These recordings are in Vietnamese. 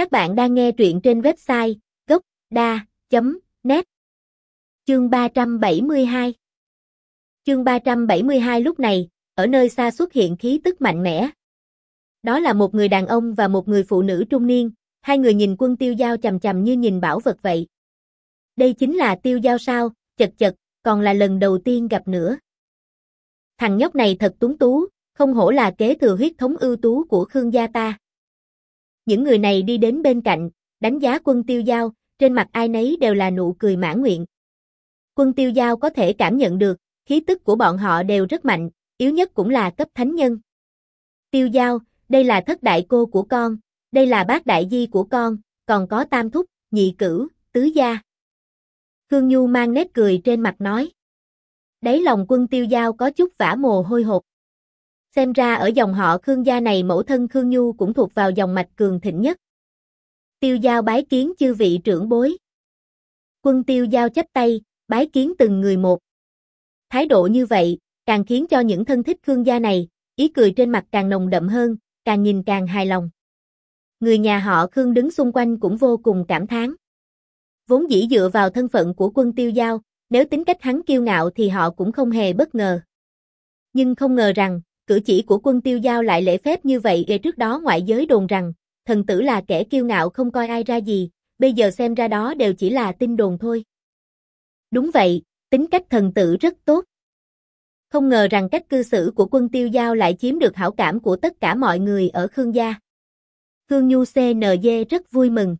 Các bạn đang nghe truyện trên website gốc.da.net Chương 372 Chương 372 lúc này, ở nơi xa xuất hiện khí tức mạnh mẽ. Đó là một người đàn ông và một người phụ nữ trung niên, hai người nhìn quân tiêu giao chầm chầm như nhìn bảo vật vậy. Đây chính là tiêu giao sao, chật chật, còn là lần đầu tiên gặp nữa. Thằng nhóc này thật túng tú, không hổ là kế thừa huyết thống ưu tú của Khương gia ta. Những người này đi đến bên cạnh, đánh giá quân tiêu giao, trên mặt ai nấy đều là nụ cười mãn nguyện. Quân tiêu giao có thể cảm nhận được, khí tức của bọn họ đều rất mạnh, yếu nhất cũng là cấp thánh nhân. Tiêu giao, đây là thất đại cô của con, đây là bác đại di của con, còn có tam thúc, nhị cửu, tứ gia. Khương Nhu mang nét cười trên mặt nói. Đấy lòng quân tiêu giao có chút vả mồ hôi hột. Xem ra ở dòng họ Khương gia này mẫu thân Khương Nhu cũng thuộc vào dòng mạch cường thịnh nhất. Tiêu giao bái kiến chư vị trưởng bối. Quân tiêu giao chấp tay, bái kiến từng người một. Thái độ như vậy, càng khiến cho những thân thích Khương gia này, ý cười trên mặt càng nồng đậm hơn, càng nhìn càng hài lòng. Người nhà họ Khương đứng xung quanh cũng vô cùng cảm thán. Vốn dĩ dựa vào thân phận của quân tiêu giao, nếu tính cách hắn kiêu ngạo thì họ cũng không hề bất ngờ. Nhưng không ngờ rằng, cử chỉ của quân tiêu giao lại lễ phép như vậy gây trước đó ngoại giới đồn rằng, thần tử là kẻ kiêu ngạo không coi ai ra gì, bây giờ xem ra đó đều chỉ là tin đồn thôi. Đúng vậy, tính cách thần tử rất tốt. Không ngờ rằng cách cư xử của quân tiêu giao lại chiếm được hảo cảm của tất cả mọi người ở Khương gia. Khương Nhu CNG rất vui mừng.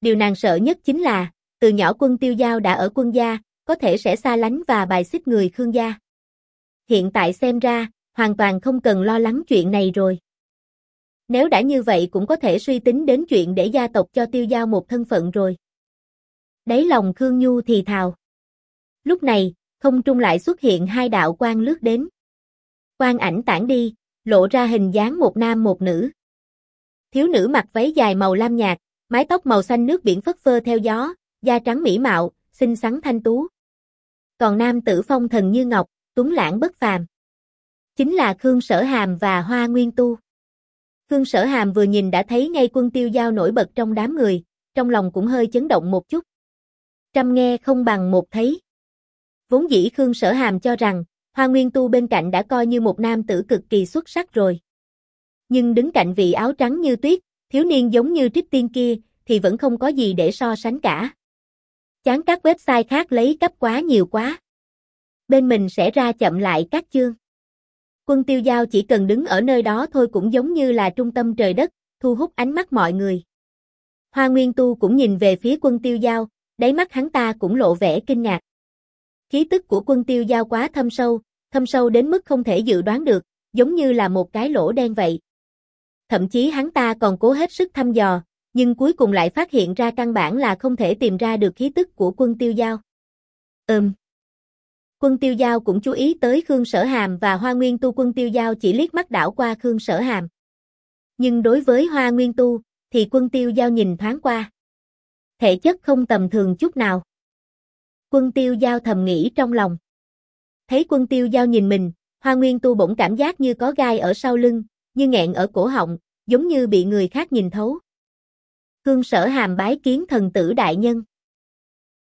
Điều nàng sợ nhất chính là, từ nhỏ quân tiêu giao đã ở quân gia, có thể sẽ xa lánh và bài xích người Khương gia. Hiện tại xem ra, hoàn toàn không cần lo lắng chuyện này rồi. Nếu đã như vậy cũng có thể suy tính đến chuyện để gia tộc cho tiêu giao một thân phận rồi. Đấy lòng Khương Nhu thì thào. Lúc này, không trung lại xuất hiện hai đạo quang lướt đến. Quang ảnh tản đi, lộ ra hình dáng một nam một nữ. Thiếu nữ mặc váy dài màu lam nhạt, mái tóc màu xanh nước biển phất phơ theo gió, da trắng mỹ mạo, xinh xắn thanh tú. Còn nam tử phong thần như ngọc, tuấn lãng bất phàm. Chính là Khương Sở Hàm và Hoa Nguyên Tu. Khương Sở Hàm vừa nhìn đã thấy ngay quân tiêu giao nổi bật trong đám người, trong lòng cũng hơi chấn động một chút. Trăm nghe không bằng một thấy. Vốn dĩ Khương Sở Hàm cho rằng, Hoa Nguyên Tu bên cạnh đã coi như một nam tử cực kỳ xuất sắc rồi. Nhưng đứng cạnh vị áo trắng như tuyết, thiếu niên giống như trích tiên kia, thì vẫn không có gì để so sánh cả. Chán các website khác lấy cấp quá nhiều quá. Bên mình sẽ ra chậm lại các chương. Quân tiêu giao chỉ cần đứng ở nơi đó thôi cũng giống như là trung tâm trời đất, thu hút ánh mắt mọi người. Hoa Nguyên Tu cũng nhìn về phía quân tiêu giao, đáy mắt hắn ta cũng lộ vẻ kinh ngạc. Khí tức của quân tiêu giao quá thâm sâu, thâm sâu đến mức không thể dự đoán được, giống như là một cái lỗ đen vậy. Thậm chí hắn ta còn cố hết sức thăm dò, nhưng cuối cùng lại phát hiện ra căn bản là không thể tìm ra được khí tức của quân tiêu giao. Ừm. Quân tiêu giao cũng chú ý tới Khương Sở Hàm và Hoa Nguyên Tu quân tiêu giao chỉ liếc mắt đảo qua Khương Sở Hàm. Nhưng đối với Hoa Nguyên Tu, thì quân tiêu giao nhìn thoáng qua. Thể chất không tầm thường chút nào. Quân tiêu giao thầm nghĩ trong lòng. Thấy quân tiêu giao nhìn mình, Hoa Nguyên Tu bỗng cảm giác như có gai ở sau lưng, như nghẹn ở cổ họng, giống như bị người khác nhìn thấu. Khương Sở Hàm bái kiến thần tử đại nhân.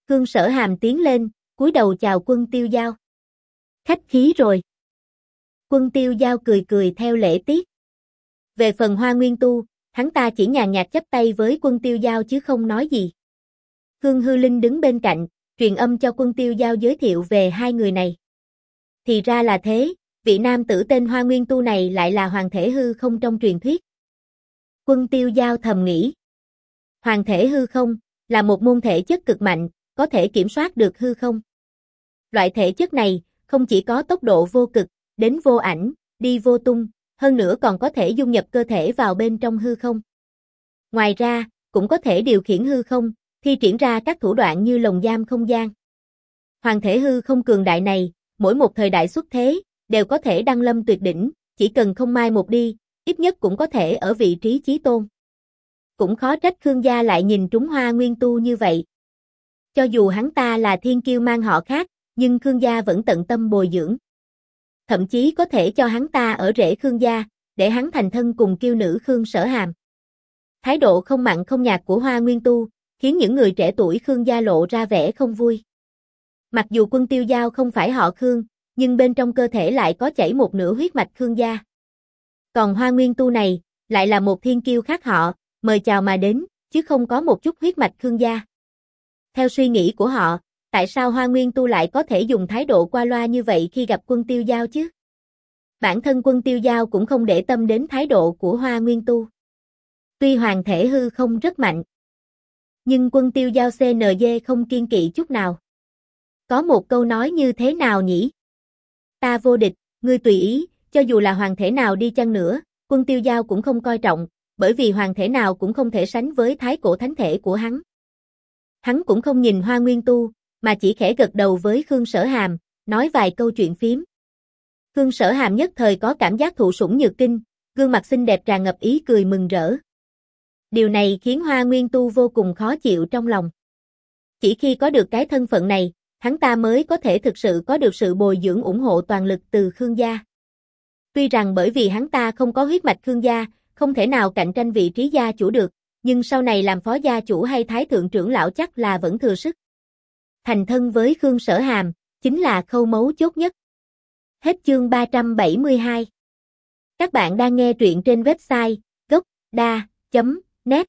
Khương Sở Hàm tiến lên, cúi đầu chào quân tiêu giao. Khách khí rồi. Quân tiêu giao cười cười theo lễ tiết. Về phần hoa nguyên tu, hắn ta chỉ nhàn nhạt chấp tay với quân tiêu giao chứ không nói gì. Khương Hư Linh đứng bên cạnh, truyền âm cho quân tiêu giao giới thiệu về hai người này. Thì ra là thế, vị nam tử tên Hoa Nguyên Tu này lại là hoàng thể hư không trong truyền thuyết. Quân tiêu giao thầm nghĩ. Hoàng thể hư không, là một môn thể chất cực mạnh, có thể kiểm soát được hư không. Loại thể chất này, không chỉ có tốc độ vô cực, đến vô ảnh, đi vô tung, hơn nữa còn có thể dung nhập cơ thể vào bên trong hư không. Ngoài ra, cũng có thể điều khiển hư không, thi triển ra các thủ đoạn như lồng giam không gian. Hoàng thể hư không cường đại này, mỗi một thời đại xuất thế, đều có thể đăng lâm tuyệt đỉnh, chỉ cần không mai một đi, ít nhất cũng có thể ở vị trí chí tôn. Cũng khó trách Khương gia lại nhìn trúng hoa nguyên tu như vậy. Cho dù hắn ta là thiên kiêu mang họ khác, nhưng Khương gia vẫn tận tâm bồi dưỡng. Thậm chí có thể cho hắn ta ở rễ Khương gia, để hắn thành thân cùng kiêu nữ Khương sở hàm. Thái độ không mặn không nhạt của Hoa Nguyên Tu, khiến những người trẻ tuổi Khương gia lộ ra vẻ không vui. Mặc dù quân tiêu giao không phải họ Khương, nhưng bên trong cơ thể lại có chảy một nửa huyết mạch Khương gia. Còn Hoa Nguyên Tu này, lại là một thiên kiêu khác họ, mời chào mà đến, chứ không có một chút huyết mạch Khương gia. Theo suy nghĩ của họ, tại sao Hoa Nguyên Tu lại có thể dùng thái độ qua loa như vậy khi gặp quân tiêu giao chứ? Bản thân quân tiêu giao cũng không để tâm đến thái độ của Hoa Nguyên Tu. Tuy hoàng thể hư không rất mạnh, nhưng quân tiêu giao CNG không kiên kỵ chút nào. Có một câu nói như thế nào nhỉ? Ta vô địch, ngươi tùy ý, cho dù là hoàng thể nào đi chăng nữa, quân tiêu giao cũng không coi trọng, bởi vì hoàng thể nào cũng không thể sánh với thái cổ thánh thể của hắn. Hắn cũng không nhìn hoa nguyên tu, mà chỉ khẽ gật đầu với Khương Sở Hàm, nói vài câu chuyện phím. Khương Sở Hàm nhất thời có cảm giác thụ sủng nhược kinh, gương mặt xinh đẹp tràn ngập ý cười mừng rỡ. Điều này khiến Hoa Nguyên Tu vô cùng khó chịu trong lòng. Chỉ khi có được cái thân phận này, hắn ta mới có thể thực sự có được sự bồi dưỡng ủng hộ toàn lực từ Khương gia. Tuy rằng bởi vì hắn ta không có huyết mạch Khương gia, không thể nào cạnh tranh vị trí gia chủ được, nhưng sau này làm phó gia chủ hay thái thượng trưởng lão chắc là vẫn thừa sức. Thành thân với Khương Sở Hàm, chính là khâu mấu chốt nhất. Hết chương 372. Các bạn đang nghe truyện trên website gocda.net